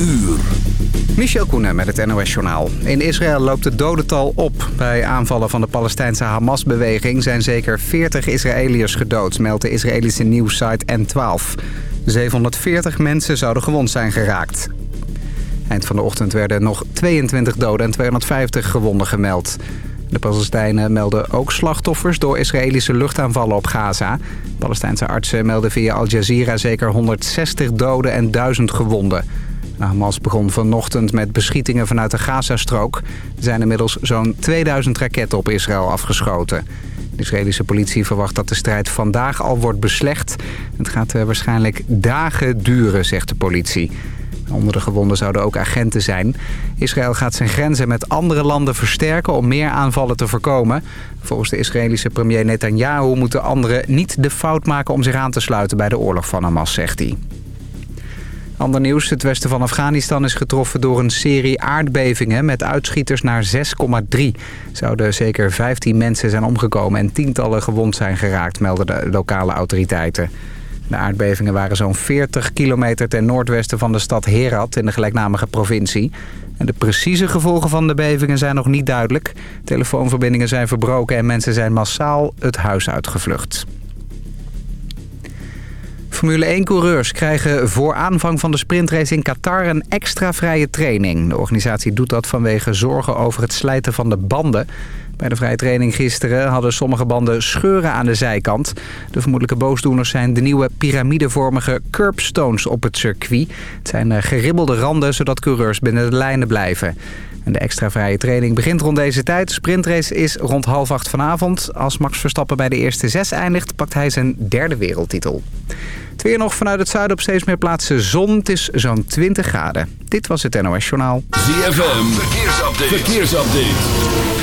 uur. Michel Koenen met het NOS-journaal. In Israël loopt het dodental op. Bij aanvallen van de Palestijnse Hamas-beweging zijn zeker 40 Israëliërs gedood, meldt de Israëlische nieuwssite N12. 740 mensen zouden gewond zijn geraakt. Eind van de ochtend werden nog 22 doden en 250 gewonden gemeld. De Palestijnen melden ook slachtoffers door Israëlische luchtaanvallen op Gaza. Palestijnse artsen melden via Al Jazeera zeker 160 doden en 1000 gewonden. Hamas begon vanochtend met beschietingen vanuit de Gazastrook. Er zijn inmiddels zo'n 2000 raketten op Israël afgeschoten. De Israëlische politie verwacht dat de strijd vandaag al wordt beslecht. Het gaat eh, waarschijnlijk dagen duren, zegt de politie. Onder de gewonden zouden ook agenten zijn. Israël gaat zijn grenzen met andere landen versterken om meer aanvallen te voorkomen. Volgens de Israëlische premier Netanyahu moeten anderen niet de fout maken om zich aan te sluiten bij de oorlog van Hamas, zegt hij. Ander nieuws, het westen van Afghanistan is getroffen door een serie aardbevingen met uitschieters naar 6,3. Zouden zeker 15 mensen zijn omgekomen en tientallen gewond zijn geraakt, melden de lokale autoriteiten. De aardbevingen waren zo'n 40 kilometer ten noordwesten van de stad Herat in de gelijknamige provincie. En de precieze gevolgen van de bevingen zijn nog niet duidelijk. Telefoonverbindingen zijn verbroken en mensen zijn massaal het huis uitgevlucht. Formule 1-coureurs krijgen voor aanvang van de sprintrace in Qatar een extra vrije training. De organisatie doet dat vanwege zorgen over het slijten van de banden. Bij de vrije training gisteren hadden sommige banden scheuren aan de zijkant. De vermoedelijke boosdoeners zijn de nieuwe piramidevormige curbstones op het circuit. Het zijn eh, geribbelde randen zodat coureurs binnen de lijnen blijven. En de extra vrije training begint rond deze tijd. De sprintrace is rond half acht vanavond. Als Max Verstappen bij de eerste zes eindigt, pakt hij zijn derde wereldtitel. Het weer nog vanuit het zuiden op steeds meer plaatsen zon. Het is zo'n 20 graden. Dit was het NOS Journaal. ZFM, verkeersupdate. verkeersupdate.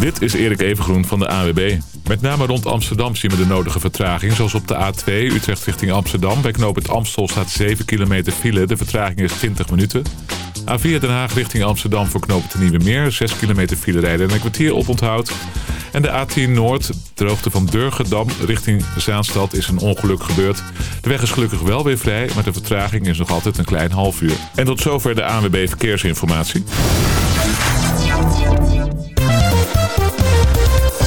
Dit is Erik Evengroen van de AWB. Met name rond Amsterdam zien we de nodige vertraging. Zoals op de A2 Utrecht richting Amsterdam. Bij knooppunt Amstel staat 7 kilometer file. De vertraging is 20 minuten. A4 Den Haag richting Amsterdam voor knooppunt Nieuwe Meer. 6 kilometer file rijden en een kwartier op onthoud. En de A10 Noord, de hoogte van Durgedam richting Zaanstad is een ongeluk gebeurd. De weg is gelukkig wel weer vrij, maar de vertraging is nog altijd een klein half uur. En tot zover de ANWB Verkeersinformatie.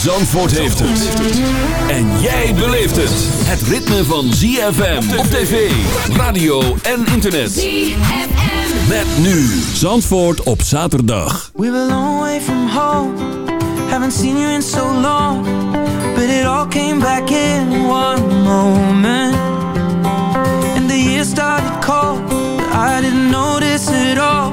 Zandvoort heeft het. En jij beleeft het. Het ritme van ZFM op tv, radio en internet. ZFM. Met nu Zandvoort op zaterdag. We were a long way from home. Haven't seen you in so long. But it all came back in one moment. And the years started cold. But I didn't notice it all.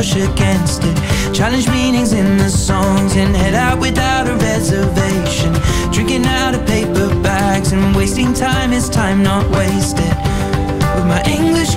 push against it. Challenge meanings in the songs and head out without a reservation. Drinking out of paper bags and wasting time is time not wasted. With my English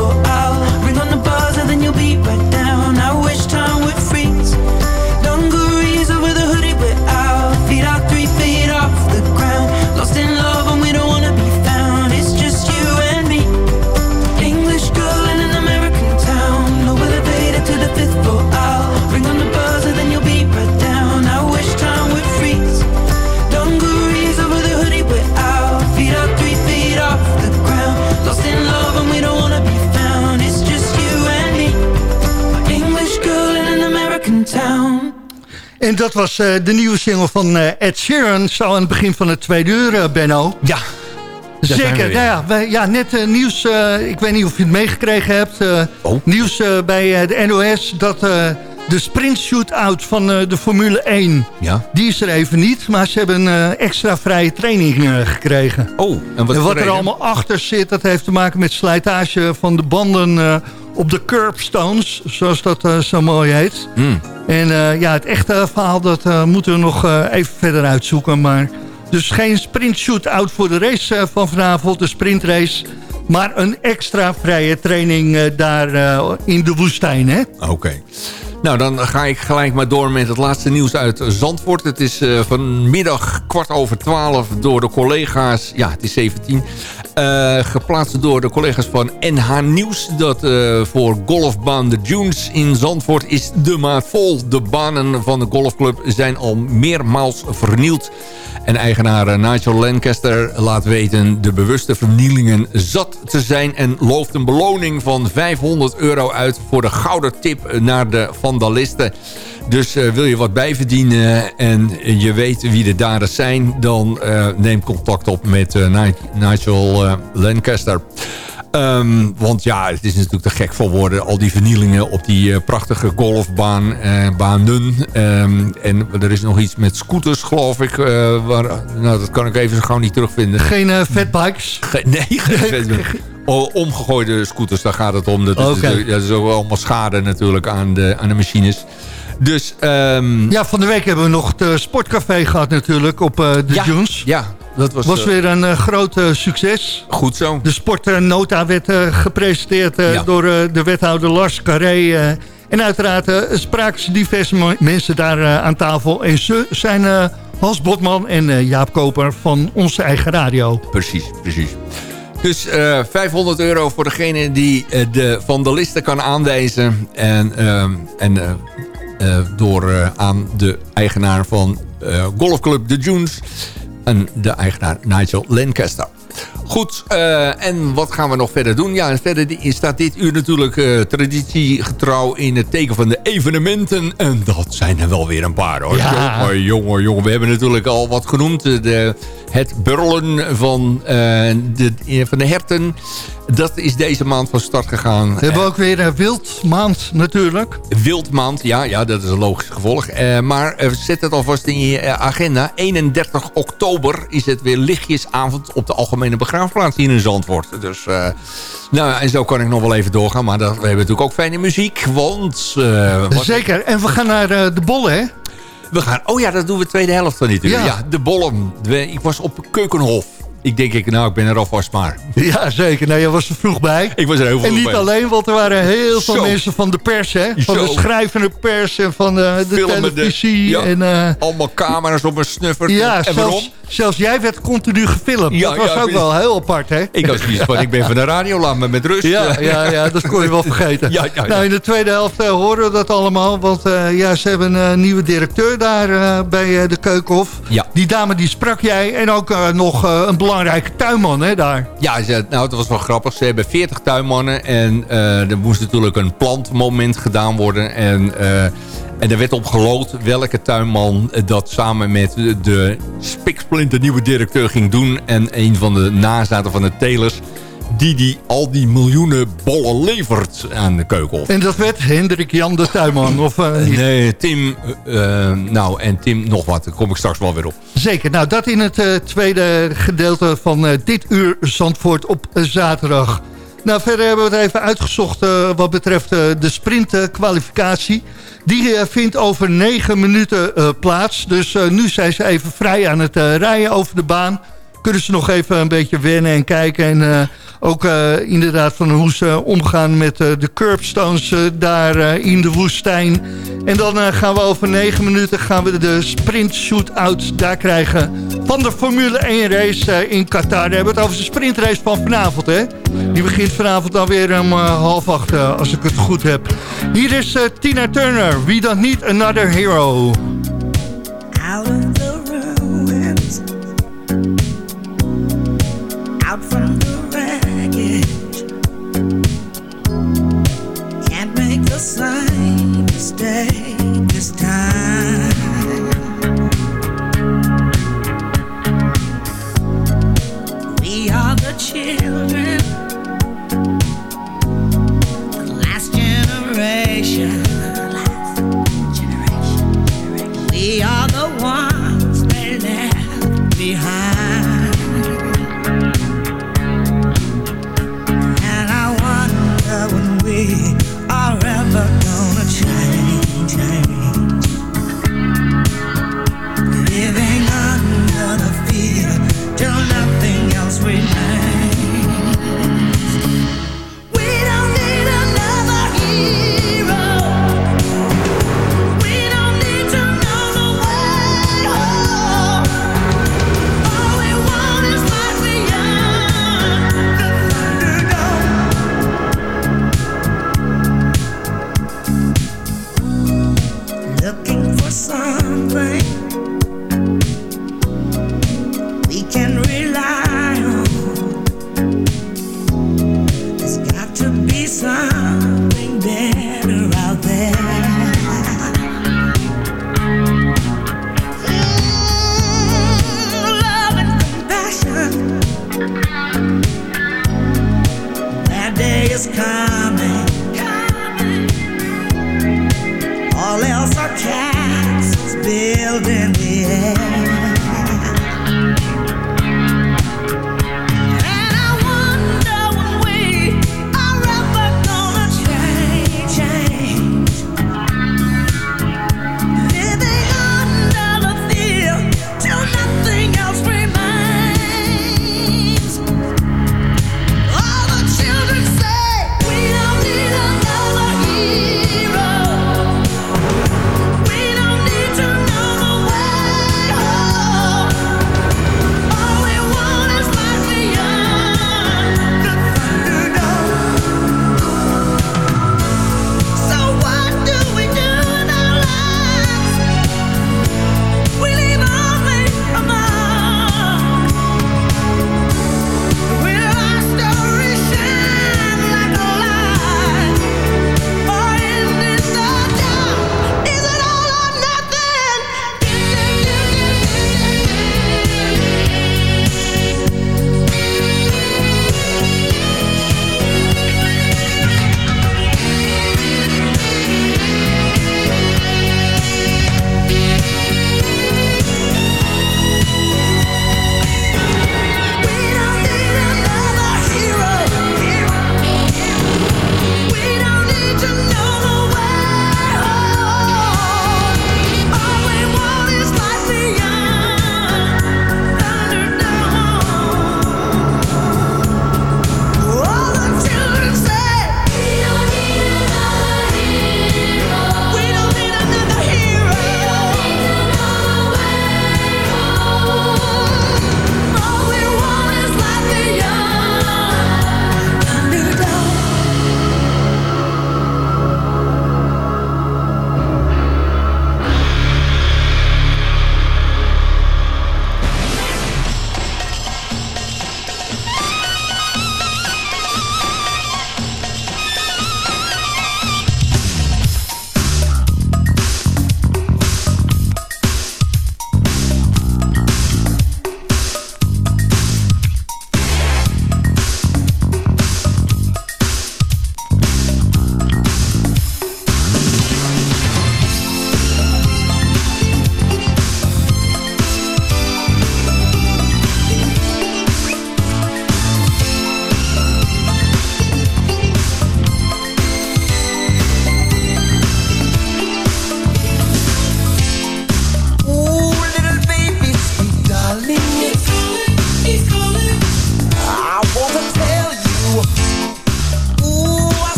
En dat was uh, de nieuwe single van uh, Ed Sheeran. Zo aan het begin van het tweede uur, uh, Benno. Ja. Zeker. Nou ja, wij, ja, net nieuws. ik weet niet of je het meegekregen hebt. oh. Nieuws bij de NOS dat de sprint shootout van de Formule 1... Ja. die is er even niet. Maar ze hebben een extra vrije training gekregen. Oh, en wat, en wat er allemaal achter zit... dat heeft te maken met slijtage van de banden op de curbstones. Zoals dat zo mooi heet. Mm. En uh, ja, het echte verhaal dat uh, moeten we nog even verder uitzoeken. Maar dus geen sprint shootout voor de race van vanavond, de sprintrace. Maar een extra vrije training daar in de woestijn, hè? Oké. Okay. Nou, dan ga ik gelijk maar door met het laatste nieuws uit Zandvoort. Het is uh, vanmiddag kwart over twaalf door de collega's... Ja, het is 17. Uh, geplaatst door de collega's van NH Nieuws. Dat uh, voor golfbaan de Dunes in Zandvoort is de maat vol. De banen van de golfclub zijn al meermaals vernield. En eigenaar Nigel Lancaster laat weten de bewuste vernielingen zat te zijn... en looft een beloning van 500 euro uit voor de gouden tip naar de vandalisten. Dus uh, wil je wat bijverdienen en je weet wie de daders zijn... dan uh, neem contact op met uh, Nigel Lancaster. Um, want ja, het is natuurlijk te gek voor woorden. Al die vernielingen op die uh, prachtige golfbaan, uh, banen. Um, en er is nog iets met scooters, geloof ik. Uh, waar, nou, dat kan ik even zo gauw niet terugvinden. Geen fatbikes? Ge nee, geen fatbikes. Omgegooide scooters, daar gaat het om. Dat, okay. is, dat is ook allemaal schade natuurlijk aan de, aan de machines. Dus, um... Ja, van de week hebben we nog het sportcafé gehad natuurlijk op de ja. Ja, dat was... was uh, weer een uh, groot succes. Goed zo. De sportnota werd gepresenteerd ja. door de wethouder Lars Carré. en uiteraard spraken ze diverse mensen daar aan tafel. En ze zijn Hans Botman en Jaap Koper van onze eigen radio. Precies, precies. Dus uh, 500 euro voor degene die uh, de vandalisten kan aanwijzen. En, uh, en uh, door aan de eigenaar van golfclub The Dunes. En de eigenaar Nigel Lancaster. Goed, uh, en wat gaan we nog verder doen? Ja, verder staat dit uur natuurlijk uh, traditiegetrouw in het teken van de evenementen. En dat zijn er wel weer een paar hoor. Ja. Jongen, jongen, jongen. We hebben natuurlijk al wat genoemd. De, het burlen van, uh, de, van de herten. Dat is deze maand van start gegaan. We hebben ook weer een wildmaand natuurlijk. Wildmaand, ja, ja, dat is een logisch gevolg. Uh, maar uh, zet het alvast in je agenda. 31 oktober is het weer lichtjesavond op de Algemene Begraafplaats hier in Zandvoort. Dus, nou, en zo kan ik nog wel even doorgaan. Maar dat, we hebben natuurlijk ook fijne muziek, want... Zeker, en we gaan naar de bollen, hè? We gaan, oh ja, dat doen we de tweede helft van dit uur. Ja. ja de bollen. Ik was op Keukenhof. Ik denk, ik, nou, ik ben er alvast maar. Ja, zeker. Nou, je was er vroeg bij. Ik was er heel vroeg En niet bij. alleen, want er waren heel veel Zo. mensen van de pers, hè? Van Zo. de schrijvende pers en van de, de televisie. Ja. En, uh, Allemaal camera's op mijn snuffer. ja, en waarom? zelfs, zelfs jij werd continu gefilmd. Ja, dat was ja, ook wel heel apart, hè? Ik had zoiets van, ik ben van de radio, laat me met rust. Ja, ja, ja, dat kon je wel vergeten. Nou, in de tweede helft eh, horen we dat allemaal. Want eh, ja, ze hebben een nieuwe directeur daar eh, bij eh, de Keukenhof. Die dame die sprak jij. En ook eh, nog eh, een belangrijke tuinman, daar. Ja, nou, het was wel grappig. Ze hebben 40 tuinmannen en eh, er moest natuurlijk een plantmoment gedaan worden. En, eh, en er werd op geloot welke tuinman dat samen met de, de spiksplinter nieuwe directeur ging doen. En een van de nazaten van de telers, die, die al die miljoenen bollen levert aan de keuken. En dat werd Hendrik Jan de Tuinman? Of, nee, Tim, nou en Tim nog wat. Daar kom ik straks wel weer op. Zeker, nou dat in het tweede gedeelte van dit uur Zandvoort op zaterdag. Nou, verder hebben we het even uitgezocht wat betreft de sprintkwalificatie. Die vindt over negen minuten plaats. Dus nu zijn ze even vrij aan het rijden over de baan. Kunnen ze nog even een beetje wennen en kijken. En ook inderdaad van hoe ze omgaan met de curbstones daar in de woestijn. En dan gaan we over negen minuten gaan we de sprint shootout daar krijgen. Van de Formule 1 race in Qatar. We hebben het over de sprintrace van vanavond, hè? Die begint vanavond alweer om uh, half acht, als ik het goed heb. Hier is Tina Turner, We Don't Need Another Hero.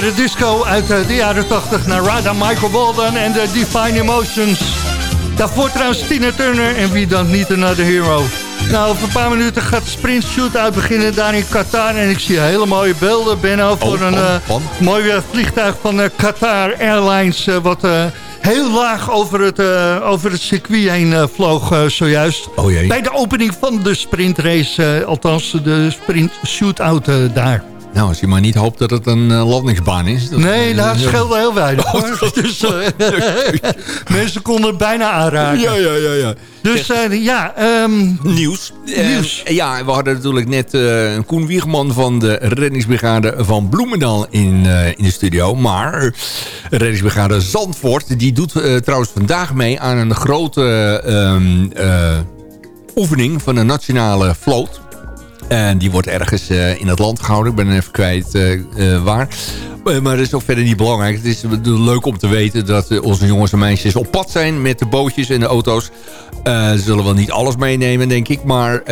Lekkere disco uit eh, de jaren 80 naar Rada Michael Walden en de Divine Emotions. Daarvoor trouwens Tina Turner en wie dan niet Another Hero. Nou, over een paar minuten gaat de sprint shoot beginnen daar in Qatar. En ik zie hele mooie beelden, Benno, voor oh, een uh, mooi vliegtuig van uh, Qatar Airlines... wat heel laag over het, over het circuit heen vloog zojuist. Oh. Bij de opening van de sprintrace, althans de sprint shootout daar. Nou, als je maar niet hoopt dat het een uh, landingsbaan is. nee, dat nou, scheelde heel weinig. Oh, dus, uh, mensen konden het bijna aanraken. Ja, ja, ja. ja. Dus uh, ja... Um, nieuws. nieuws. ja, we hadden natuurlijk net Koen Wiegman van de reddingsbrigade van Bloemendaal in, in de studio. Maar reddingsbrigade Zandvoort, die doet trouwens vandaag mee aan een grote um, oefening van een nationale vloot. En die wordt ergens uh, in het land gehouden. Ik ben even kwijt uh, waar. maar dat is ook verder niet belangrijk. Het is leuk om te weten dat onze jongens en meisjes op pad zijn met de bootjes en de auto's. ze zullen wel niet alles meenemen, denk ik. Maar,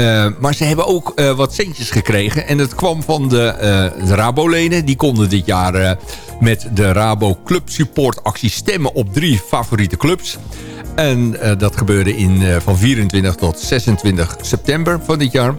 maar ze hebben ook wat centjes gekregen. En dat kwam van de, de Rabo-leden. Die konden dit jaar met de Rabo Club Support actie stemmen op drie favoriete clubs. En dat gebeurde in, van 24 tot 26 september van dit jaar.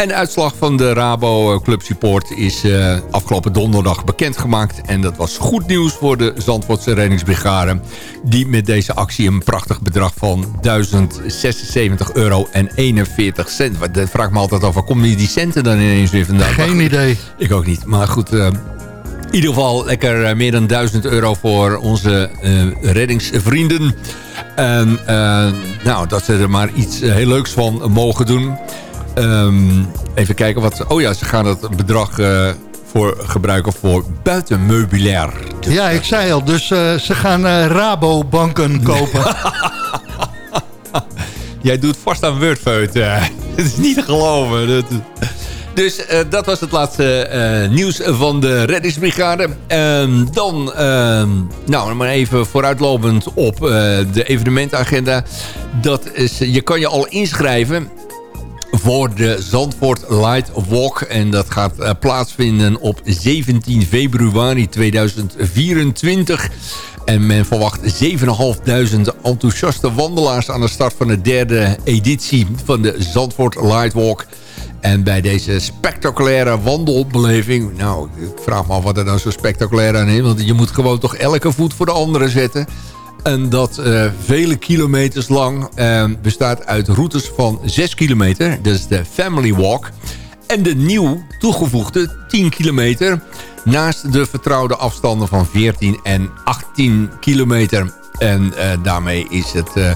En de uitslag van de Rabo eh, Club Support is uh, afgelopen donderdag bekendgemaakt. En dat was goed nieuws voor de Zandvoortse reddingsbrigade. Die met deze actie een prachtig bedrag van 1076 euro en 41 cent. Dat vraag me altijd af, waar komen die centen dan ineens weer vandaan? Geen idee. Ik ook niet, maar goed... Uh, in ieder geval lekker meer dan 1000 euro voor onze uh, reddingsvrienden. En nou, dat ze er maar iets heel leuks van mogen doen. Um, even kijken wat... Oh ja, ze gaan het bedrag uh, voor gebruiken voor buitenmeubilair. Dus, ja, ik zei al. Dus uh, ze gaan uh, Rabobanken kopen. Jij doet vast aan Wordfeut. Het is niet te geloven. Dus dat was het laatste nieuws van de reddingsbrigade. Uh, dan, ehm, nou, maar even vooruitlopend op de evenementagenda. Dat is, je kan je al inschrijven voor de Zandvoort Light Walk. En dat gaat uh, plaatsvinden op 17 februari 2024. En men verwacht 7.500 enthousiaste wandelaars aan de start van de derde editie van de Zandvoort Lightwalk. En bij deze spectaculaire wandelbeleving... Nou, ik vraag me af wat er dan zo spectaculair aan is. Want je moet gewoon toch elke voet voor de andere zetten. En dat uh, vele kilometers lang uh, bestaat uit routes van 6 kilometer. Dat is de Family Walk. En de nieuw toegevoegde 10 kilometer. Naast de vertrouwde afstanden van 14 en 18 kilometer. En uh, daarmee is het, uh,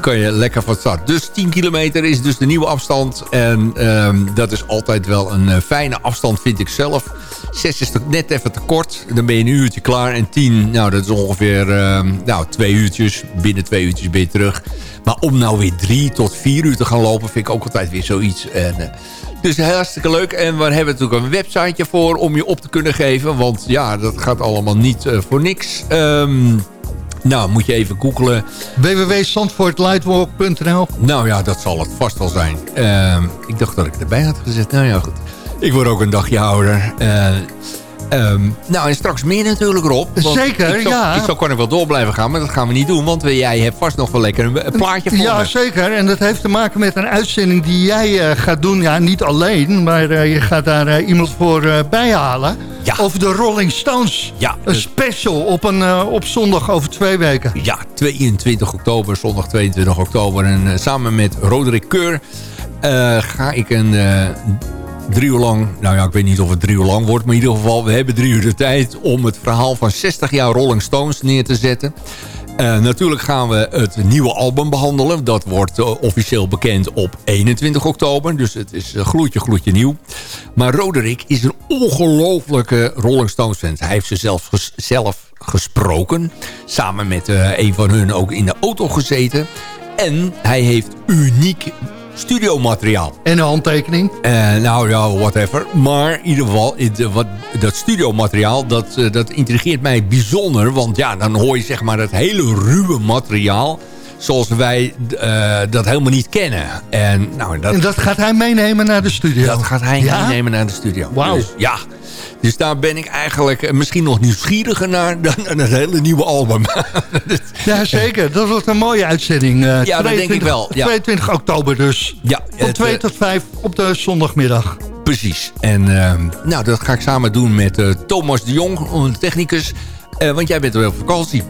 kan je lekker van start. Dus 10 kilometer is dus de nieuwe afstand. En um, dat is altijd wel een uh, fijne afstand, vind ik zelf. 6 is net even te kort. Dan ben je een uurtje klaar. En 10, nou, dat is ongeveer uh, nou, twee uurtjes. Binnen twee uurtjes ben je terug. Maar om nou weer drie tot vier uur te gaan lopen... vind ik ook altijd weer zoiets. En, dus hartstikke leuk. En we hebben natuurlijk een websiteje voor om je op te kunnen geven. Want ja, dat gaat allemaal niet voor niks. Um, nou, moet je even googlen. www.zandvoortlightwalk.nl Nou ja, dat zal het vast wel zijn. Uh, ik dacht dat ik het erbij had gezet. Nou ja, goed. Ik word ook een dagje ouder. Uh, um, nou, en straks meer natuurlijk, Rob. Zeker, ik ja. Ik zou kan ik wel door blijven gaan, maar dat gaan we niet doen. Want jij hebt vast nog wel lekker een, een plaatje voor Ja, me. zeker. En dat heeft te maken met een uitzending die jij uh, gaat doen. Ja, niet alleen, maar uh, je gaat daar uh, iemand voor bijhalen. Ja. Over de Rolling Stones. Ja. Een special op, een, op zondag over twee weken. Ja, 22 oktober, zondag 22 oktober. En samen met Roderick Keur ga ik een drie uur lang, nou ja, ik weet niet of het drie uur lang wordt... maar in ieder geval, we hebben drie uur de tijd om het verhaal van 60 jaar Rolling Stones neer te zetten. Uh, natuurlijk gaan we het nieuwe album behandelen. Dat wordt uh, officieel bekend op 21 oktober. Dus het is uh, gloedje, gloedje nieuw. Maar Roderick is een ongelofelijke Rolling Stones fan. Hij heeft ze zelf, zelf gesproken. Samen met een van hun ook in de auto gezeten. En hij heeft uniek studiomateriaal. En een handtekening? Uh, nou ja, whatever. Maar in ieder geval, wat, dat studiomateriaal, dat, uh, dat intrigeert mij bijzonder. Want ja, dan hoor je zeg maar het hele ruwe materiaal zoals wij uh, dat helemaal niet kennen. En, nou, dat, en dat gaat hij meenemen naar de studio? Dat gaat hij ja? meenemen naar de studio. Wauw. Dus, ja, dus daar ben ik eigenlijk misschien nog nieuwsgieriger naar dan het hele nieuwe album. ja, zeker. Dat wordt een mooie uitzending. Uh, ja, 22, dat denk ik wel. Ja. 22 oktober dus. Ja, Van 2 uh, tot 5 op de zondagmiddag. Precies. En uh, nou, dat ga ik samen doen met Thomas de Jong, een technicus. Uh, want jij bent wel op vakantie.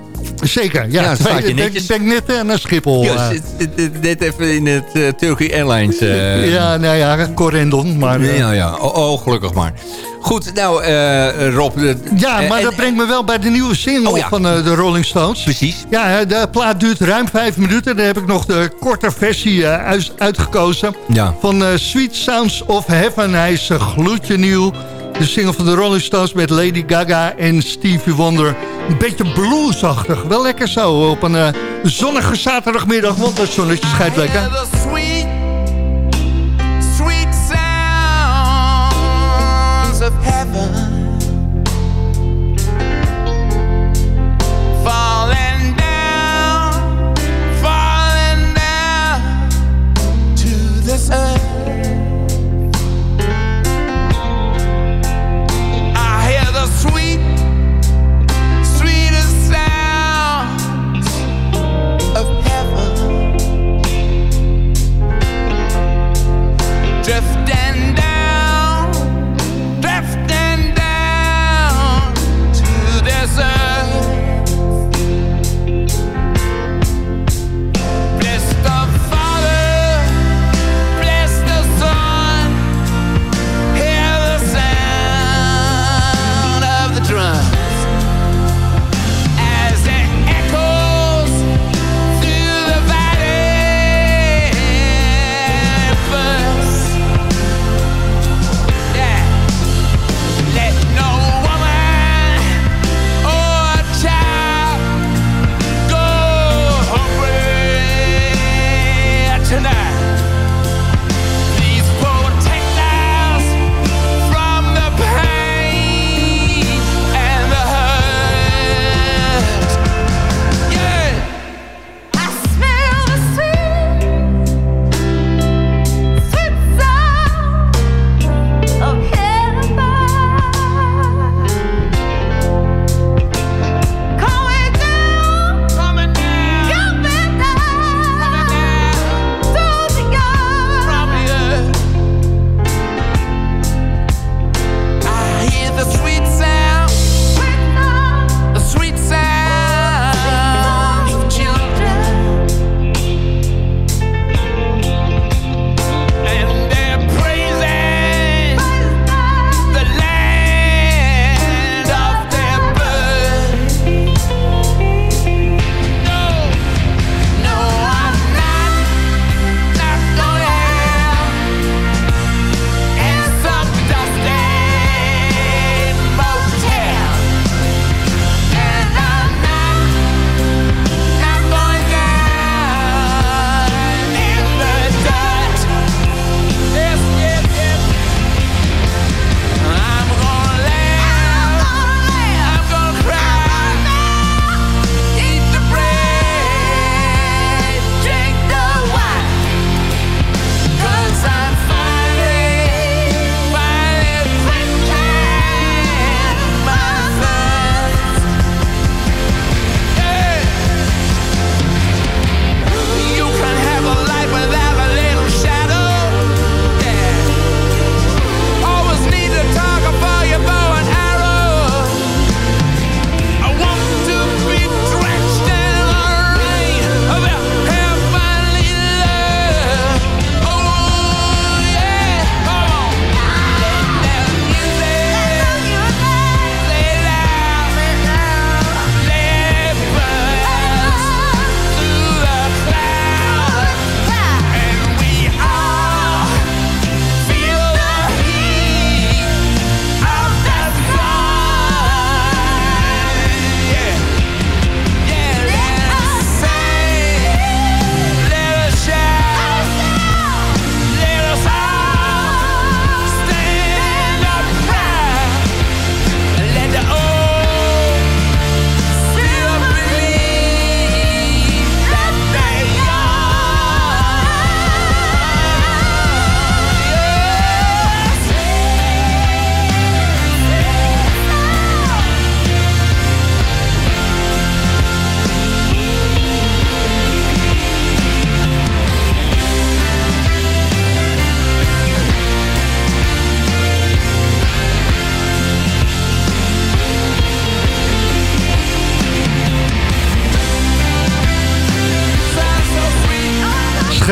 Zeker, ja. ja staat je netjes. Denk net uh, naar Schiphol. Ja, uh. net even in het uh, Turkey Airlines. Uh, ja, nou ja, Corendon. Maar, ja, ja. Oh, oh, gelukkig maar. Goed, nou Rob. ja, maar dat brengt me wel bij de nieuwe single oh, ja. van de Rolling Stones. Precies. Ja, de plaat duurt ruim vijf minuten. Daar heb ik nog de korte versie uitgekozen. Ja. Van Sweet Sounds of Heaven. Hij is gloedje nieuw. De single van de Rolling Stones met Lady Gaga en Stevie Wonder. Een beetje bluesachtig. Wel lekker zo op een uh, zonnige zaterdagmiddag. Want het zonnetje schijnt lekker. Sweet, sweet sounds of heaven.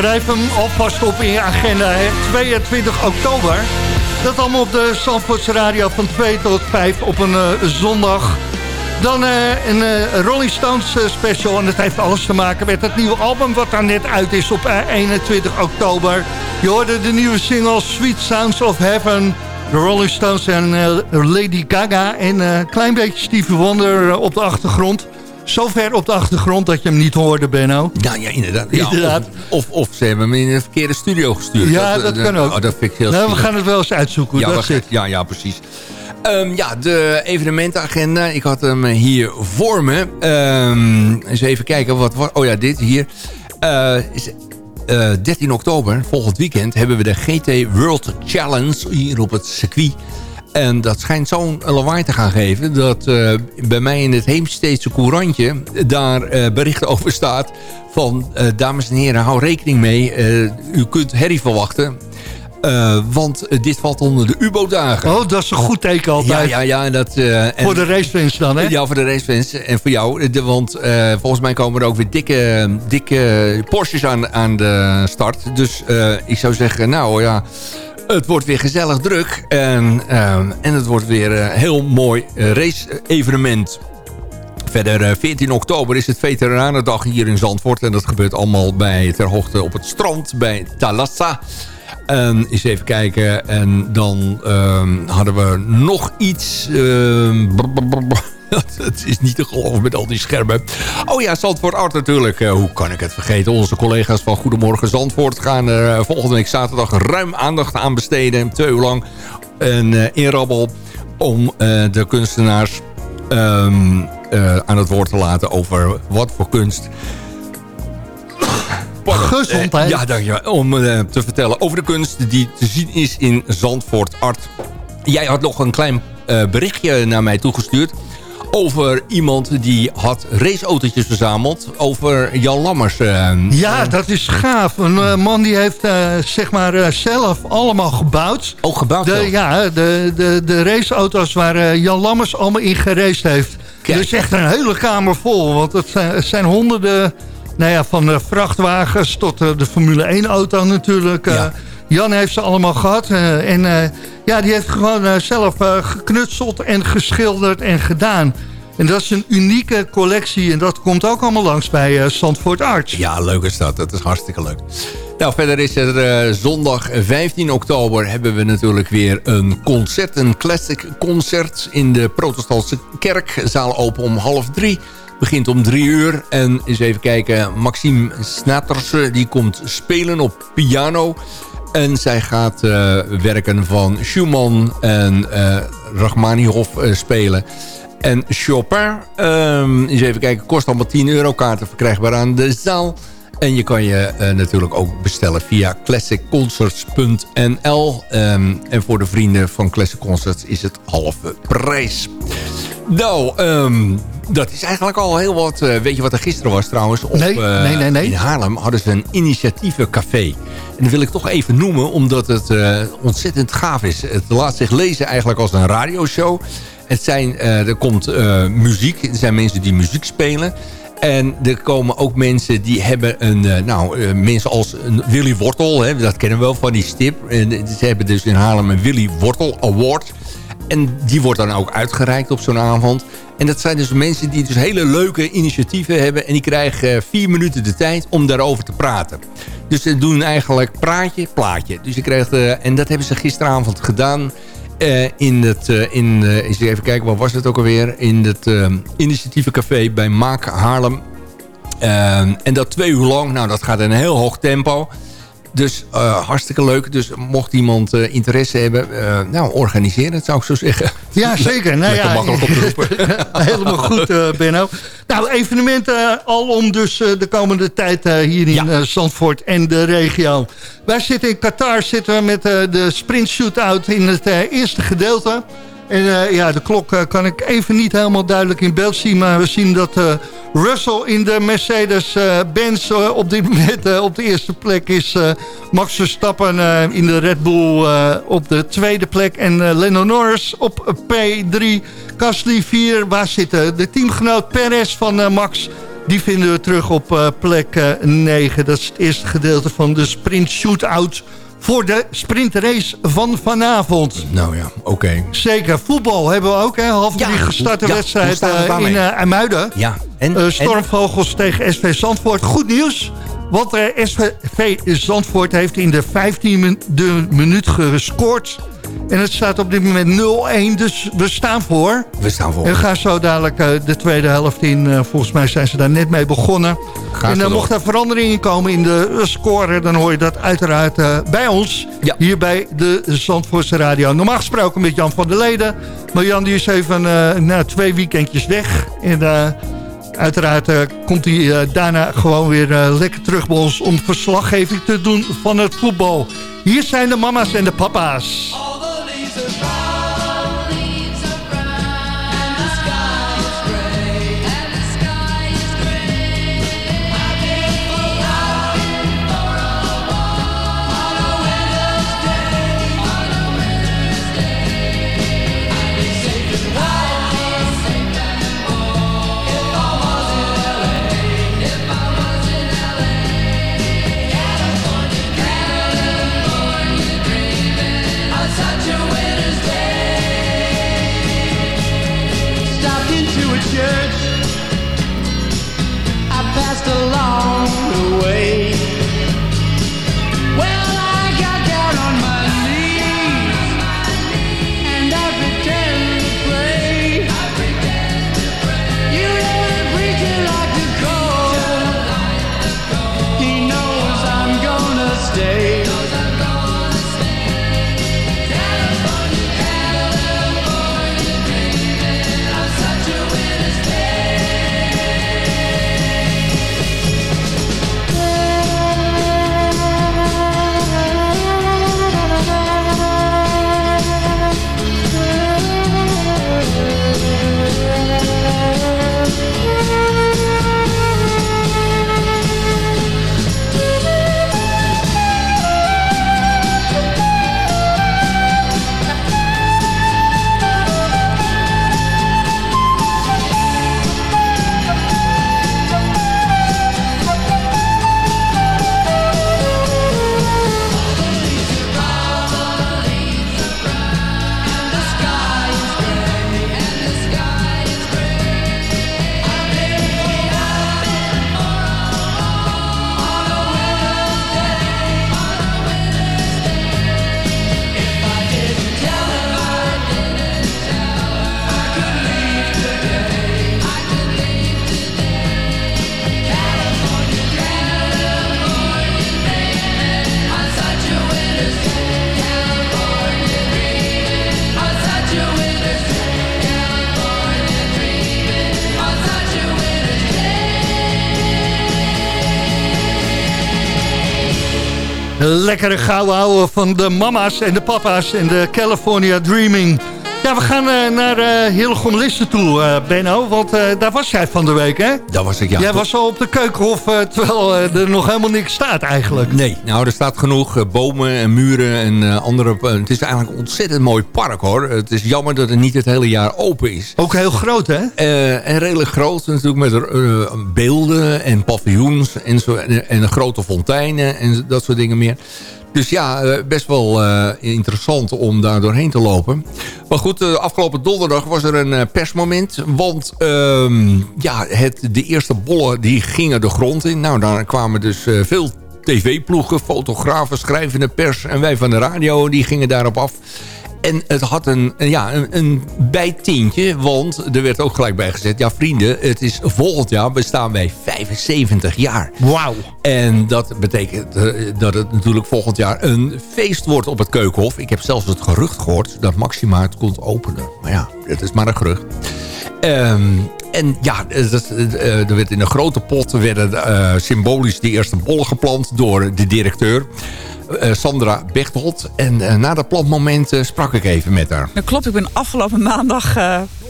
Schrijf hem alvast op in je agenda. Hè? 22 oktober. Dat allemaal op de Zandvoortse Radio van 2 tot 5 op een uh, zondag. Dan uh, een uh, Rolling Stones special. En dat heeft alles te maken met het nieuwe album wat daar net uit is op 21 oktober. Je hoorde de nieuwe single Sweet Sounds of Heaven... De Rolling Stones en Lady Gaga en een klein beetje Stevie Wonder op de achtergrond. Zo ver op de achtergrond dat je hem niet hoorde, Benno. Ja, ja inderdaad. Ja, inderdaad. Of, of, ze hebben hem in een verkeerde studio gestuurd. Ja, dat, kan ook. Oh, dat vind ik heel nou, we gaan het wel eens uitzoeken. Ja, dat zit. ja, ja, precies. Um, ja, de evenementenagenda. Ik had hem hier voor me. Um, eens even kijken. Wat, oh ja, dit hier. Uh, is, uh, 13 oktober, volgend weekend, hebben we de GT World Challenge hier op het circuit. En dat schijnt zo'n lawaai te gaan geven... dat uh, bij mij in het Heemsteedse courantje daar uh, bericht over staat... van uh, dames en heren, hou rekening mee. u kunt herrie verwachten. want dit valt onder de UBO-dagen. Oh, dat is een goed teken altijd. Ja, ja, ja. Dat, en, voor de racefans dan, hè? Ja, voor de racefans. En voor jou. De, want volgens mij komen er ook weer dikke, dikke Porsches aan, aan de start. Dus ik zou zeggen, nou ja... Het wordt weer gezellig druk. En, uh, en het wordt weer een heel mooi race-evenement. Verder 14 eh, oktober is het Veteranendag hier in Zandvoort. En dat gebeurt allemaal bij, ter hoogte op het strand bij Talassa. En eens even kijken. En dan uh, hadden we nog iets... Uh, het is niet te geloven met al die schermen. Oh ja, Zandvoort Art natuurlijk. Uh, hoe kan ik het vergeten? Onze collega's van Goedemorgen Zandvoort gaan er uh, volgende week zaterdag ruim aandacht aan besteden. Twee uur lang. En uh, inrabbel om de kunstenaars um, aan het woord te laten over wat voor kunst... Gezondheid. ja, dankjewel. Om te vertellen over de kunst die te zien is in Zandvoort Art. Jij had nog een klein berichtje naar mij toegestuurd over iemand die had raceautootjes verzameld. Over Jan Lammers. Uh, ja, dat is gaaf. Een uh, man die heeft zeg maar zelf allemaal gebouwd. Ook oh, gebouwd de, Ja, de, de, de raceauto's waar Jan Lammers allemaal in geraced heeft. Kijk. Dus echt een hele kamer vol. Want het zijn, het zijn honderden... Nou ja, van vrachtwagens tot de Formule 1-auto natuurlijk... Ja. Jan heeft ze allemaal gehad. Uh, en uh, ja, die heeft gewoon uh, zelf geknutseld en geschilderd en gedaan. En dat is een unieke collectie. En dat komt ook allemaal langs bij Zandvoort Arts. Ja, leuk is dat. Dat is hartstikke leuk. Nou, verder is er zondag 15 oktober... hebben we natuurlijk weer een concert. Een classic concert in de protestantse kerk. Zaal open om half drie begint om drie uur. En eens even kijken, Maxime Snaterse die komt spelen op piano. En zij gaat uh, werken van Schumann en uh, Rachmaninoff uh, spelen. En Chopin, um, eens even kijken, kost allemaal 10 euro kaarten verkrijgbaar aan de zaal. En je kan je uh, natuurlijk ook bestellen via classicconcerts.nl. Um, en voor de vrienden van Classic Concerts is het halve prijs. Nou, um, dat is eigenlijk al heel wat... Uh, weet je wat er gisteren was trouwens? Op, nee, uh, nee, nee, nee. In Haarlem hadden ze een initiatievencafé. En dat wil ik toch even noemen, omdat het uh, ontzettend gaaf is. Het laat zich lezen eigenlijk als een radioshow. Het zijn, er komt muziek, er zijn mensen die muziek spelen... En er komen ook mensen die hebben een... nou, mensen als een Willy Wortel, hè, dat kennen we wel van die stip. En ze hebben dus in Haarlem een Willy Wortel Award. En die wordt dan ook uitgereikt op zo'n avond. En dat zijn dus mensen die dus hele leuke initiatieven hebben... en die krijgen vier minuten de tijd om daarover te praten. Dus ze doen eigenlijk praatje, plaatje. Dus je krijgt, en dat hebben ze gisteravond gedaan... Uh, in het, uh, in, uh, even kijken, wat was het ook alweer? In het initiatievencafé bij Maak Haarlem. en dat twee uur lang, nou dat gaat in een heel hoog tempo. Dus uh, hartstikke leuk. Dus mocht iemand uh, interesse hebben, uh, nou, organiseer het zou ik zo zeggen. Ja, zeker. Nou, ja, makkelijk. Helemaal goed, Benno. Nou, evenementen alom dus de komende tijd hier in ja. Zandvoort en de regio. Wij zitten in Qatar zitten we met de sprint shootout in het eerste gedeelte. En uh, ja, de klok uh, kan ik even niet helemaal duidelijk in beeld zien. Maar we zien dat uh, Russell in de Mercedes-Benz op dit moment op de eerste plek is. Max Verstappen in de Red Bull op de tweede plek. En Lennon Norris op P3. Gasly 4. Waar zitten de teamgenoot Perez van Max Die vinden we terug op plek 9. Dat is het eerste gedeelte van de sprint shootout voor de sprintrace van vanavond. Nou ja, oké. Zeker. Voetbal hebben we ook, hè? Half drie gestarte wedstrijd in uh, IJmuiden. Ja. En, Stormvogels tegen SV Zandvoort. Goed nieuws. Want SV Zandvoort heeft in de 15e minuut gescoord. En het staat op dit moment 0-1, dus we staan voor. We staan voor. En we gaan zo dadelijk uh, de tweede helft in. Uh, volgens mij zijn ze daar net mee begonnen. Gaat en dan mocht er veranderingen komen in de score... dan hoor je dat uiteraard bij ons. Ja. Hier bij de Zandvoortse Radio. Normaal gesproken met Jan van der Leden. Maar Jan die is even na twee weekendjes weg. En Uiteraard uh, komt hij uh, daarna gewoon weer uh, lekker terug bij ons om verslaggeving te doen van het voetbal. Hier zijn de mama's en de papa's. Lekkere gouden houden van de mama's en de papa's en de California Dreaming. Ja, we gaan uh, naar uh, Hillegom Listen toe, uh, Benno. Want daar was jij van de week, hè? Daar was ik, ja. Jij was al op de Keukenhof, terwijl er nog helemaal niks staat eigenlijk. Nee, nou, er staat genoeg bomen en muren en andere... het is eigenlijk een ontzettend mooi park, hoor. Het is jammer dat het niet het hele jaar open is. Ook heel groot, hè? en redelijk groot, natuurlijk met beelden en paviljoens en, zo, en, en grote fonteinen en dat soort dingen meer. Dus ja, eh, best wel uh, interessant om daar doorheen te lopen. Maar goed, uh, afgelopen donderdag was er een persmoment. Want uh, ja, het, de eerste bollen die gingen de grond in. Nou, daar kwamen dus veel tv-ploegen, fotografen, schrijvende pers... en wij van de radio, die gingen daarop af. En het had een, ja, een, een bijtintje, want er werd ook gelijk bij gezet... ja vrienden, het is volgend jaar bestaan wij 75 jaar. Wauw. En dat betekent eh, dat het natuurlijk volgend jaar een feest wordt op het Keukenhof. Ik heb zelfs het gerucht gehoord dat Maxima het komt openen. Maar ja, het is maar een gerucht. Um, en ja, dat, uh, er werd in een grote pot werden uh, symbolisch de eerste bollen geplant door de directeur. Eh, Sandra Bechtold. En na dat plantmoment sprak ik even met haar. Dat klopt, ik ben afgelopen maandag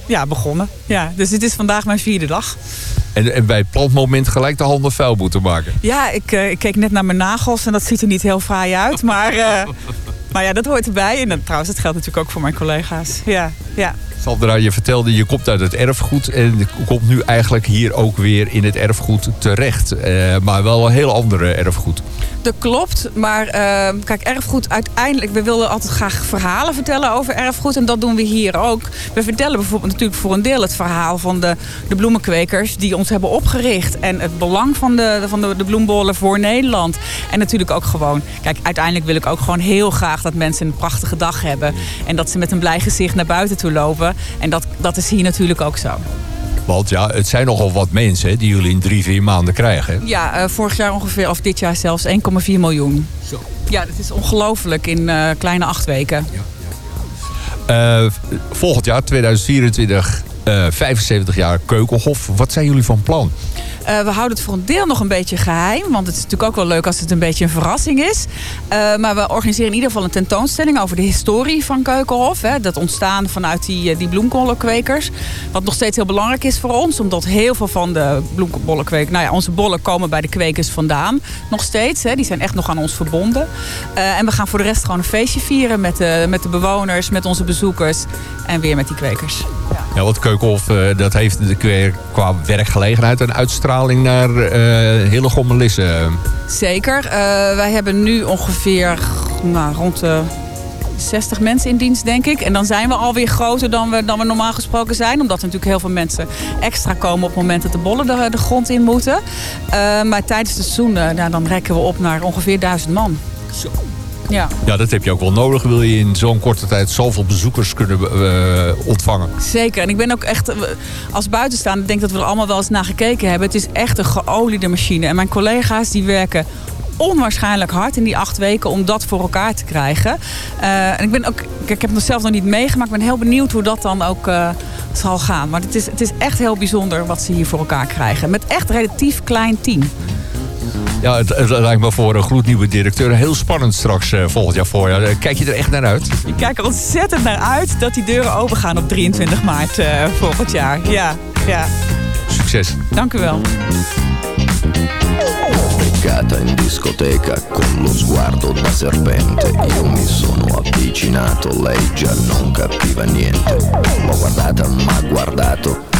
ja, begonnen. Ja, dus dit is vandaag mijn vierde dag. En, en bij het plantmoment gelijk de handen vuil moeten maken? Ja, ik, ik keek net naar mijn nagels en dat ziet er niet heel fraai uit. Maar, maar ja, dat hoort erbij. En trouwens, dat geldt natuurlijk ook voor mijn collega's. Ja. ja. Sandra, je vertelde je komt uit het erfgoed en komt nu eigenlijk hier ook weer in het erfgoed terecht. Eh, maar wel een heel andere erfgoed. Dat klopt, maar uh, kijk, erfgoed uiteindelijk... we willen altijd graag verhalen vertellen over erfgoed en dat doen we hier ook. We vertellen bijvoorbeeld natuurlijk voor een deel het verhaal van de, de bloemenkwekers... die ons hebben opgericht en het belang van, de, van de, de bloembollen voor Nederland. En natuurlijk ook gewoon... Kijk, uiteindelijk wil ik ook gewoon heel graag dat mensen een prachtige dag hebben... en dat ze met een blij gezicht naar buiten toe lopen. En dat, dat is hier natuurlijk ook zo. Want ja, het zijn nogal wat mensen hè, die jullie in drie, vier maanden krijgen. Ja, uh, vorig jaar ongeveer, of dit jaar zelfs 1,4 miljoen. Zo. Ja, dat is ongelooflijk in uh, kleine acht weken. Ja. Uh, volgend jaar, 2024, 75 jaar Keukenhof. Wat zijn jullie van plan? Uh, we houden het voor een deel nog een beetje geheim. Want het is natuurlijk ook wel leuk als het een beetje een verrassing is. Uh, maar we organiseren in ieder geval een tentoonstelling over de historie van Keukenhof. Hè, dat ontstaan vanuit die, die bloembollenkwekers. Wat nog steeds heel belangrijk is voor ons. Omdat heel veel van de. Nou ja, onze bollen komen bij de kwekers vandaan. Nog steeds. Hè, die zijn echt nog aan ons verbonden. En we gaan voor de rest gewoon een feestje vieren met de, met de bewoners, met onze bezoekers. En weer met die kwekers. Ja, want Keukenhof dat heeft qua werkgelegenheid een uitstraling naar uh, Hillegom en Lisse. Zeker. Uh, wij hebben nu ongeveer nou, rond de 60 mensen in dienst, denk ik. En dan zijn we alweer groter dan we, dan we normaal gesproken zijn. Omdat er natuurlijk heel veel mensen extra komen op het moment dat de bollen de, de grond in moeten. Uh, maar tijdens het seizoen, nou, dan rekken we op naar ongeveer 1000 man. Zo. Ja. ja, dat heb je ook wel nodig. Wil je in zo'n korte tijd zoveel bezoekers kunnen uh, ontvangen? Zeker. En ik ben ook echt, als buitenstaander, denk dat we er allemaal wel eens naar gekeken hebben. Het is echt een geoliede machine. En mijn collega's die werken onwaarschijnlijk hard in die acht weken om dat voor elkaar te krijgen. Uh, en ik ben ook, ik heb het zelf nog niet meegemaakt. Ik ben heel benieuwd hoe dat dan ook uh, zal gaan. Maar het is, het is echt heel bijzonder wat ze hier voor elkaar krijgen. Met echt een relatief klein team. Ja, het, het, lijkt me voor een gloednieuwe directeur heel spannend straks uh, volgend jaar voorjaar. Kijk je er echt naar uit? Ik kijk er ontzettend naar uit dat die deuren open gaan op 23 maart uh, volgend jaar. Ja, ja. Succes. Dank u wel. beccata in discoteca con lo sguardo da serpente. Io mi sono avvicinato, lei già non capiva niente. L'ho guardata, ma guardato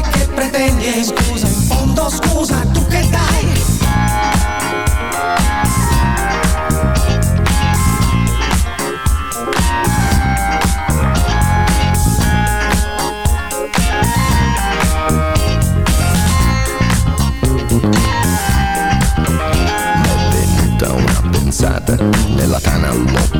cose che pretendi e scusa, in fondo scusa, tu che dai? pensata, nella tana portata,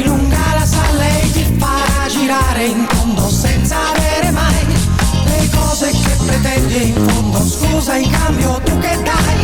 cose che pretendi in fondo. Scusa in cambio tu che dai?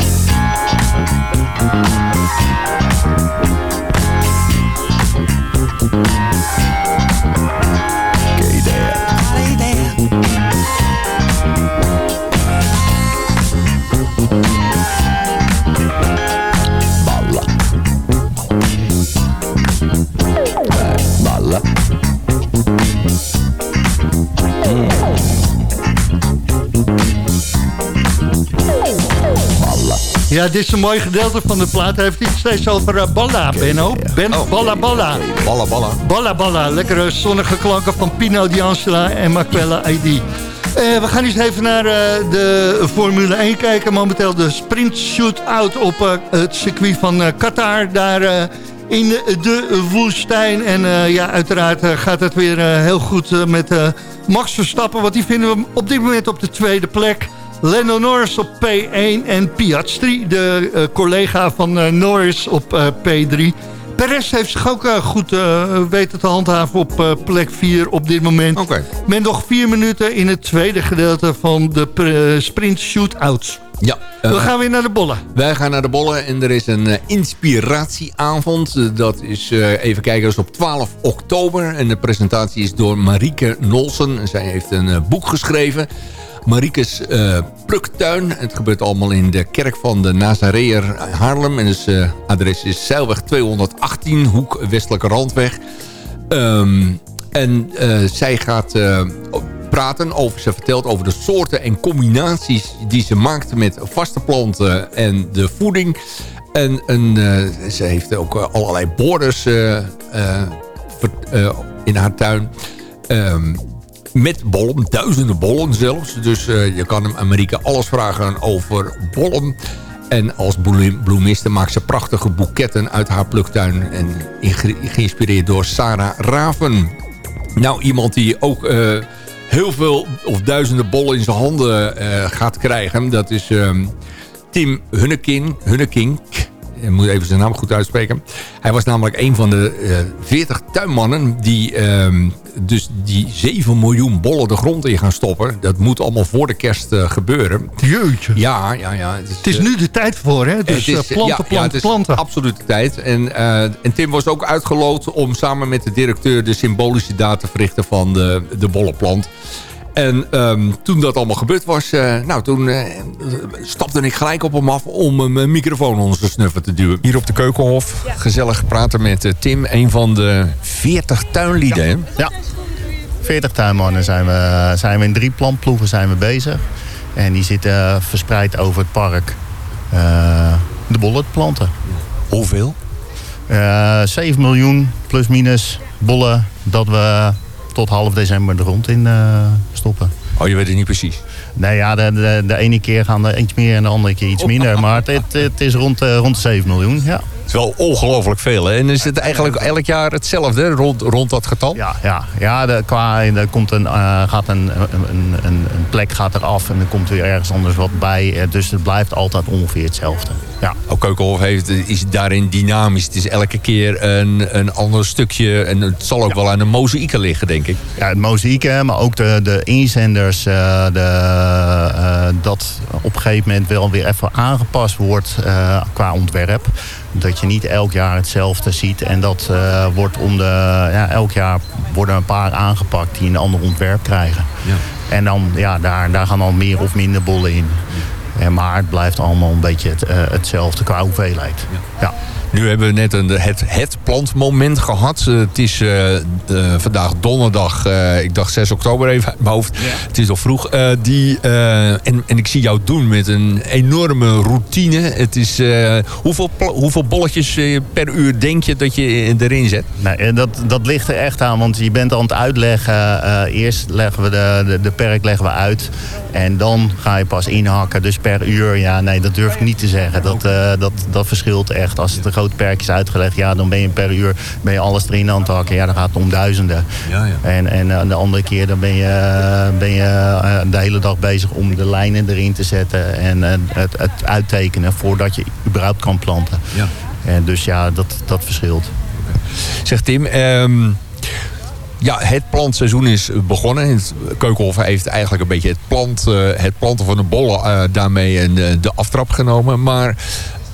Ja, dit is een mooi gedeelte van de plaat. Hij heeft het steeds over uh, Balla, Benno. Ben, Oh. Balla Balla. Balla, balla. Balla Balla. Lekkere zonnige klanken van Pino D'Angela en Maquella ID. Eh, we gaan eens even naar eh, de Formule 1 kijken. Momenteel de sprint shootout op eh, het circuit van eh, Qatar. Daar eh, in de woestijn. En eh, ja, uiteraard eh, gaat het weer eh, heel goed eh, met eh, Max Verstappen. Want die vinden we op dit moment op de tweede plek. Lando Norris op P1 en Piastri, de eh, collega van eh, Norris op eh, P3. Perez heeft zich ook goed weten te handhaven op plek 4 op dit moment. Oké. Met nog vier minuten in het tweede gedeelte van de sprint shootouts. Ja. We gaan weer naar de bollen. Wij gaan naar de bollen en er is een inspiratieavond. Dat is, even kijken, dat is op 12 oktober. En de presentatie is door Marieke Nolsen. Zij heeft een boek geschreven. Mariekes eh, Pluktuin. Het gebeurt allemaal in de kerk van de Nazareër Haarlem. En het eh, adres is Zeilweg 218, hoek Westelijke Randweg. Ehm, en eh, zij gaat praten over, ze vertelt over de soorten en combinaties die ze maakt met vaste planten en de voeding. En ze heeft ook allerlei borders in haar tuin. Ehm, met bollen, duizenden bollen zelfs. Dus eh, je kan hem aan Marieke alles vragen over bollen. En als bloem- bloemiste maakt ze prachtige boeketten uit haar pluktuin. En geïnspireerd door Sarah Raven. Nou, iemand die ook eh, heel veel of duizenden bollen in zijn handen eh, gaat krijgen. Dat is ehm, Tim Hunneking. Hunneking. Ik moet even zijn naam goed uitspreken. Hij was namelijk een van de eh 40 tuinmannen die ehm, dus die 7 miljoen bollen de grond in gaan stoppen. Dat moet allemaal voor de kerst eh, gebeuren. Jeetje. Ja, ja, ja. Het is, Het is eh, nu de tijd voor, hè? Dus het eh, is, planten, ja, ja, planten, het is planten. absoluut de tijd. En, eh, en Tim was ook uitgeloot om samen met de directeur... de symbolische daad te verrichten van de, de bollenplant. En ehm, toen dat allemaal gebeurd was... eh, nou, toen eh, stapte ik gelijk op hem af... om een microfoon onder zijn snuffen te duwen. Hier op de Keukenhof. Gezellig praten met eh, Tim. Een van de 40 tuinlieden. Ja, 40 tuinmannen zijn we, zijn we in drie plantploegen zijn we bezig. En die zitten verspreid over het park eh, de bollen te planten. Hoeveel? Eh 7 miljoen plus minus bollen dat we tot half december de grond in eh, stoppen. Oh, je weet het niet precies. Nee, ja, de, de, de ene keer gaan er iets meer en de andere keer iets minder. Maar het, het, het is rond, eh, rond de 7 miljoen, ja. Het is wel ongelooflijk veel. Hè? En is het eigenlijk elk jaar hetzelfde rond, rond dat getal? Ja, ja, ja de, qua, er komt een, eh, gaat een, een, een, een plek gaat eraf en er komt weer ergens anders wat bij. Eh, Dus het blijft altijd ongeveer hetzelfde. Ja. Ook Keukenhof heeft, is daarin dynamisch. Het is elke keer een, een ander stukje. En het zal ook wel aan de mozaïeken liggen, denk ik. Ja, het mozaïeken, maar ook de, de inzenders, eh, de, eh, dat op een gegeven moment wel weer even aangepast wordt eh, qua ontwerp. Dat je niet elk jaar hetzelfde ziet. En dat eh, wordt om de, ja, elk jaar worden een paar aangepakt die een ander ontwerp krijgen. En dan, ja, daar, daar gaan dan meer of minder bollen in. En maar het blijft allemaal een beetje het, eh, hetzelfde qua hoeveelheid. Ja. Nu hebben we net een, het, het plantmoment gehad. Eh, het is eh, eh, vandaag donderdag, ik dacht 6 oktober even uit mijn hoofd. Het is nog vroeg. Die, en, en ik zie jou doen met een enorme routine. Het is, hoeveel, hoeveel bolletjes per uur denk je dat je erin zet? Nee, dat, dat ligt er echt aan, want je bent aan het uitleggen. eerst leggen we de, de, de perk leggen we uit. En dan ga je pas inhakken. Dus per uur, ja, nee, dat durf ik niet te zeggen. Dat, dat, dat verschilt echt. Als het een groot perk is uitgelegd, ja, dan ben je per uur ben je alles erin aan het hakken. Ja, dan gaat het om duizenden. Ja, ja. En, en eh, de andere keer dan ben je, eh, ben je eh, de hele dag bezig om de lijnen erin te zetten. En het, het uittekenen voordat je überhaupt kan planten. Ja. En dus ja, dat, dat verschilt. Zegt Tim. ehm, ja, het plantseizoen is begonnen. Keukenhof heeft eigenlijk een beetje het, plant, het planten van de bollen daarmee een, de aftrap genomen. Maar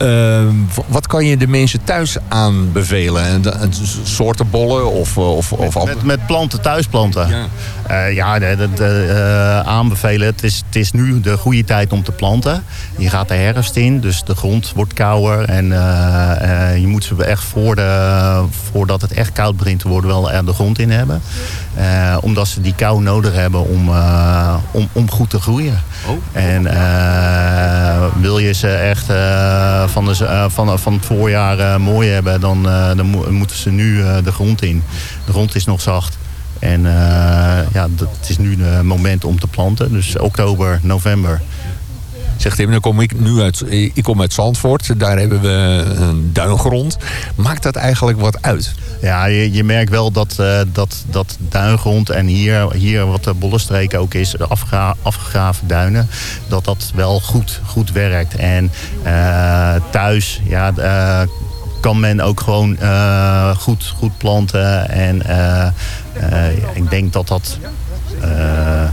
eh, wat kan je de mensen thuis aanbevelen? En, en soorten bollen of... of, of al- Met, met planten, thuisplanten. Ja. Eh, ja, de, de, de, eh, aanbevelen. Het is, het is nu de goede tijd om te planten. Je gaat de herfst in, dus de grond wordt kouder. En eh, eh, je moet ze echt voor de, voordat het echt koud begint te worden wel er de grond in hebben. Eh, omdat ze die kou nodig hebben om, eh, om, om goed te groeien. En eh, wil je ze echt eh, van, de, eh, van, van het voorjaar eh, mooi hebben, dan, eh, dan mo- moeten ze nu eh, de grond in. De grond is nog zacht. En eh, ja, dat, het is nu het moment om te planten. Dus oktober, november. Zegt Tim, dan kom ik nu uit, ik kom uit Zandvoort. Daar hebben we een duingrond. Maakt dat eigenlijk wat uit? Ja, je, merkt wel dat, eh, dat, dat duingrond en hier, hier wat de bollenstreek ook is, afgra- afgegraven duinen, dat dat wel goed, goed werkt. En eh, thuis, ja, eh, kan men ook gewoon eh, goed, goed planten. En eh, eh, ik denk dat dat eh,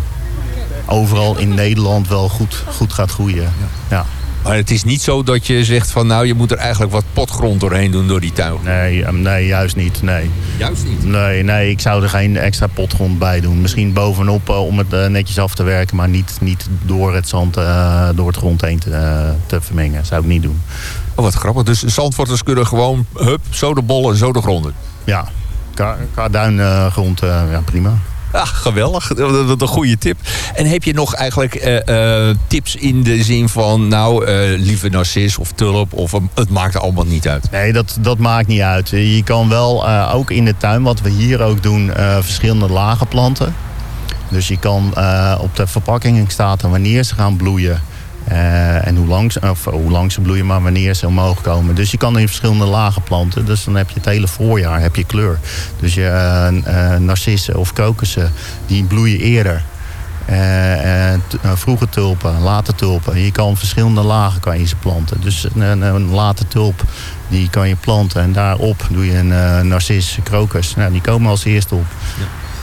overal in Nederland wel goed, goed gaat groeien. Ja. Maar het is niet zo dat je zegt van nou, je moet er eigenlijk wat potgrond doorheen doen door die tuin. Nee, eh, nee, juist niet. Nee. Juist niet? Nee, nee, ik zou er geen extra potgrond bij doen. Misschien bovenop eh, om het eh, netjes af te werken, maar niet, niet door het zand, eh, door het grond heen te, te vermengen. Zou ik niet doen. Oh, wat grappig. Dus Zandvoorters kunnen gewoon, hup, zo de bollen, zo de gronden. Ja, duingrond, eh, ja, prima. Ah, geweldig. Is een goede tip. En heb je nog eigenlijk eh, eh, tips in de zin van... nou, eh, lieve narcis of tulp of het maakt allemaal niet uit? Nee, dat, dat maakt niet uit. Je kan wel ook in de tuin, wat we hier ook doen, verschillende lagen planten. Dus je kan op de verpakking staat er wanneer ze gaan bloeien. Eh, en hoe lang, ze, of hoe lang ze bloeien, maar wanneer ze omhoog komen. Dus je kan in verschillende lagen planten. Dus dan heb je het hele voorjaar heb je kleur. Dus je eh, eh, narcissen of krokussen, die bloeien eerder. Eh, eh, eh, vroege tulpen, late tulpen. Je kan verschillende lagen kan je ze planten. Dus een, een, late tulp die kan je planten. En daarop doe je een eh, narcis, krokus. Nou, die komen als eerste op.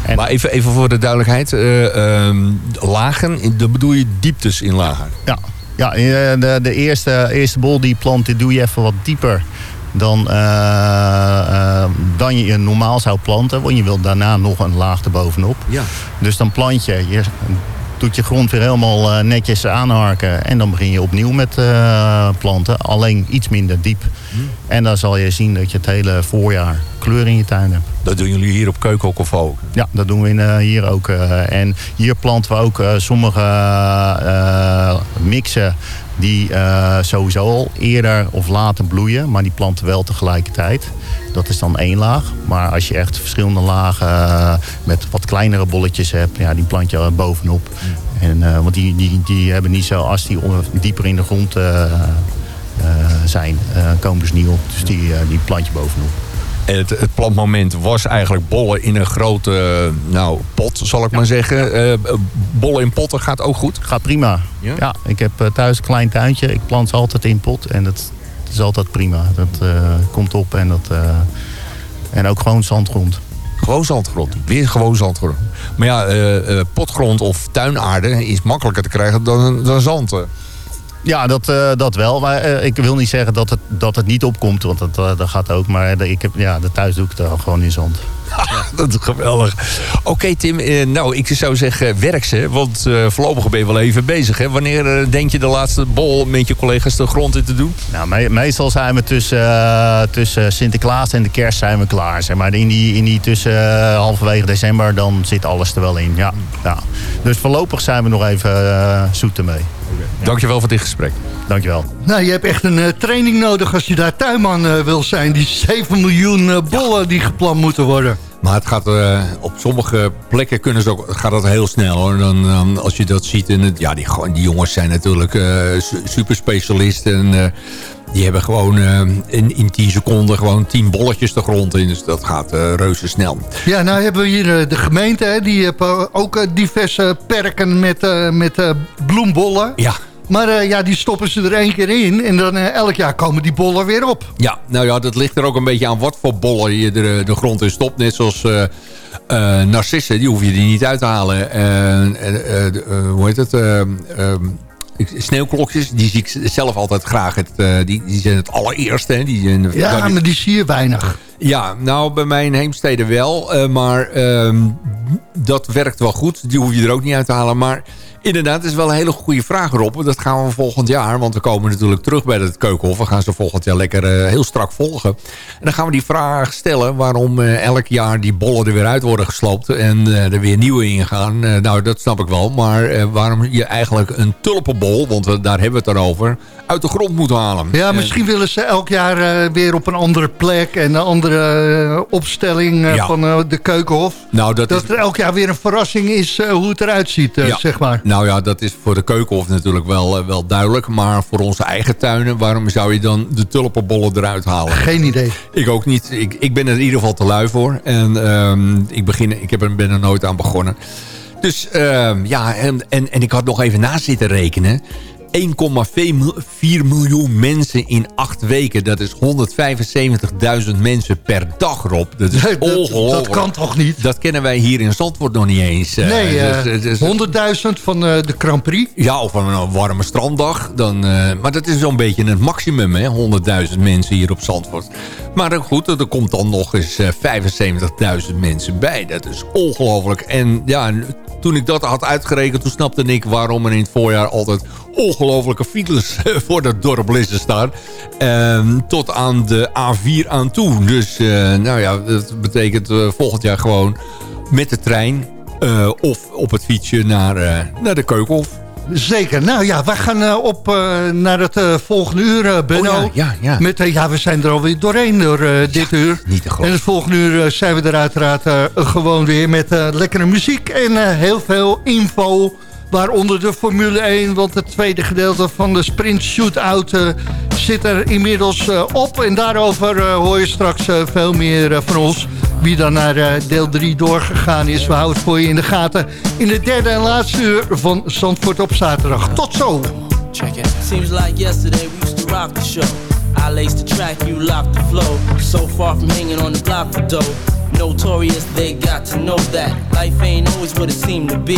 En- Maar even, even voor de duidelijkheid. eh, ehm, lagen, dan bedoel je dieptes in lagen? Ja, ja eh, de, de eerste, eerste bol die je plant, die doe je even wat dieper dan, eh, eh, dan je normaal zou planten. Want je wilt daarna nog een laag erbovenop. Ja. Dus dan plant je, je doet je grond weer helemaal eh, netjes aanharken. En dan begin je opnieuw met eh, planten. Alleen iets minder diep. En dan zal je zien dat je het hele voorjaar kleur in je tuin hebt. Dat doen jullie hier op Keukenhoek of ook? Ja, dat doen we in, eh, hier ook. en hier planten we ook sommige mixen die eh, sowieso al eerder of later bloeien. Maar die planten wel tegelijkertijd. Dat is dan één laag. Maar als je echt verschillende lagen eh, met wat kleinere bolletjes hebt, ja, die plant je bovenop. En, eh, want die, die, die hebben niet zo, als die onder- dieper in de grond zijn, komen ze niet op. Dus die, die plant je bovenop. Het, het plantmoment was eigenlijk bollen in een grote eh, nou, pot, zal ik maar zeggen. Eh, bollen in potten gaat ook goed. Gaat prima. Ja? Ja, ik heb eh, thuis een klein tuintje. Ik plant ze altijd in pot en dat, dat is altijd prima. Dat eh, komt op en, dat, eh, en ook gewoon zandgrond. Gewoon zandgrond. Weer gewoon zandgrond. Maar ja, eh, eh, potgrond of tuinaarde is makkelijker te krijgen dan, dan zand. Ja, dat, eh, dat wel. Maar eh, ik wil niet zeggen dat het, dat het niet opkomt, want dat, eh, dat gaat ook. Maar ik heb, ja, de thuis doe ik het gewoon in zand. Dat is geweldig. Oké Tim, nou ik zou zeggen werk ze. Want voorlopig ben je wel even bezig. Hè? Wanneer denk je de laatste bol met je collega's de grond in te doen? Nou, me- meestal zijn we tussen, tussen Sinterklaas en de kerst zijn we klaar. Zeg maar in die, in die tussen halverwege december, dan zit alles er wel in. Ja, ja. Dus voorlopig zijn we nog even zoet ermee. Dankjewel voor dit gesprek. Dankjewel. Nou, je hebt echt een eh, training nodig als je daar tuinman eh, wil zijn. Die 7 miljoen eh, bollen die geplant moeten worden. Maar het gaat eh, op sommige plekken kunnen ze ook, gaat dat heel snel hoor. Dan, dan als je dat ziet. En het, ja, die, die jongens zijn natuurlijk eh super specialisten. En eh, die hebben gewoon eh, in, in 10 seconden gewoon 10 bolletjes de grond in. Dus dat gaat eh, reuze snel. Ja, nou hebben we hier eh, de gemeente. Hè, die hebben ook diverse perken met, met bloembollen. Ja. Maar ja, die stoppen ze er één keer in. En dan elk jaar komen die bollen weer op. Ja, nou ja, dat ligt er ook een beetje aan wat voor bollen je de, de grond in stopt. Net zoals narcissen, die hoef je die niet uit te halen. Hoe heet het? Sneeuwklokjes, die zie ik zelf altijd graag. Het, eh, die, die zijn het allereerste. Hè? Die, zijn- Ja, nou, die- maar die zie je weinig. ja, nou bij mijn heemstede wel. eh, maar ehm, dat werkt wel goed. Die hoef je er ook niet uit te halen. Maar inderdaad, het is wel een hele goede vraag Rob. Dat gaan we volgend jaar. Want we komen natuurlijk terug bij het Keukenhof. We gaan ze volgend jaar lekker eh, heel strak volgen. En dan gaan we die vraag stellen... waarom eh, elk jaar die bollen er weer uit worden gesloopt... en eh, er weer nieuwe in gaan. Nou, dat snap ik wel. Maar waarom je eigenlijk een tulpenbol... want we- daar hebben we het dan over... uit de grond moet halen. Ja, En- misschien willen ze elk jaar weer op een andere plek... en een andere opstelling Ja. van de Keukenhof. nou, dat, Dat is... er elk jaar weer een verrassing is hoe het eruit ziet, Ja. zeg maar. Nou ja, dat is voor de keukenhof natuurlijk wel, eh, wel duidelijk. Maar voor onze eigen tuinen, waarom zou je dan de tulpenbollen eruit halen? Geen idee. Ik ook niet. Ik, ik ben er in ieder geval te lui voor. En ehm, ik, begin, ik heb er, ben er nooit aan begonnen. Dus ehm, ja, en, en, en ik had nog even na zitten rekenen. 1,4 miljoen mensen in acht weken. Dat is 175.000 mensen per dag, Rob. Dat is Dat- ongelooflijk. dat kan toch niet? Dat kennen wij hier in Zandvoort nog niet eens. eh. nee, eh, Dus- dus- 100.000 van eh, de Grand Prix. ja, of een warme stranddag. Dan, eh, maar dat is zo'n beetje het maximum, hè? 100.000 mensen hier op Zandvoort. Maar eh, goed, er komt dan nog eens eh, 75.000 mensen bij. Dat is ongelooflijk. En ja, toen ik dat had uitgerekend, toen snapte ik waarom er in het voorjaar altijd ongelofelijke files voor dat dorp Lissen staan. Ehm, tot aan de A4 aan toe. Dus eh, nou ja, dat betekent eh, volgend jaar gewoon met de trein... eh, of op het fietsje naar, naar de Keukenhof. Zeker. Nou ja, wij gaan eh, op eh, naar het eh, volgende uur, Benno. Oh ja, ja, ja. Met, ja, we zijn er alweer doorheen door dit uur. niet te geloven. En het volgende uur zijn we er uiteraard gewoon weer met lekkere muziek en heel veel info. Waaronder de Formule 1, want het tweede gedeelte van de sprint shootout eh, zit er inmiddels eh, op. En daarover eh, hoor je straks veel meer van ons. Wie dan naar deel 3 doorgegaan is. We houden het voor je in de gaten. In de derde en laatste uur van Zandvoort op zaterdag. Tot zo! Check it. Seems like yesterday we used to rock the show. I laced the track, you locked the flow. So far from hanging on the block for dough. Notorious, they got to know that life ain't always what it seemed to be.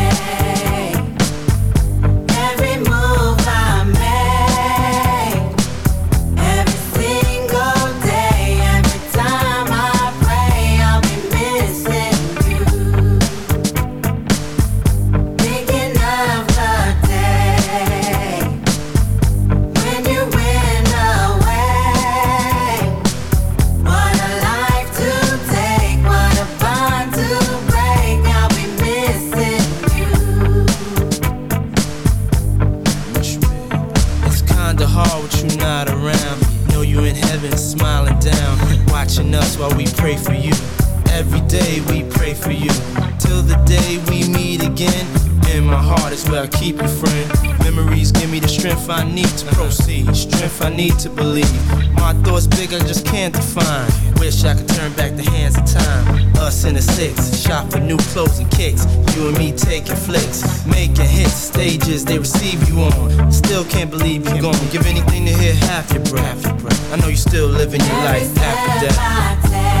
I need to proceed. Strength I need to believe. My thoughts big, I just can't define. Wish I could turn back the hands of time. Us in the six, shop for new clothes and kicks. You and me taking flicks, making hits, stages they receive you on. Still can't believe you're gone. Give anything to hear half your breath. I know you're still living your life after death.